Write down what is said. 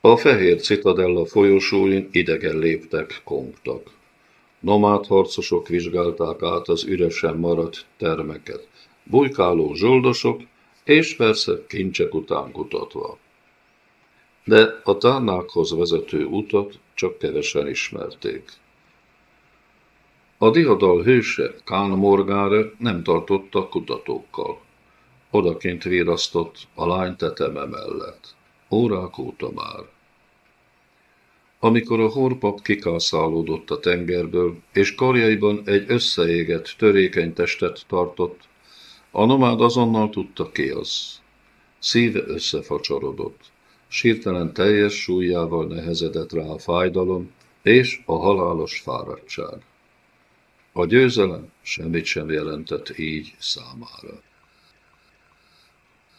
A fehér citadella folyosóin idegen léptek kongtak. Nomád harcosok vizsgálták át az üresen maradt termeket, bujkáló zsoldosok, és persze kincsek után kutatva. De a tárnákhoz vezető utat csak kevesen ismerték. A diadal hőse, Kán Morgáre nem tartotta kutatókkal. Odakint virasztott a lány teteme mellett. Órák óta már. Amikor a horpap kikászálódott a tengerből, és karjaiban egy összeégett, törékeny testet tartott, a nomád azonnal tudta ki az. Szíve összefacsarodott. Sírtelen teljes súlyával nehezedett rá a fájdalom és a halálos fáradtság. A győzelem semmit sem jelentett így számára.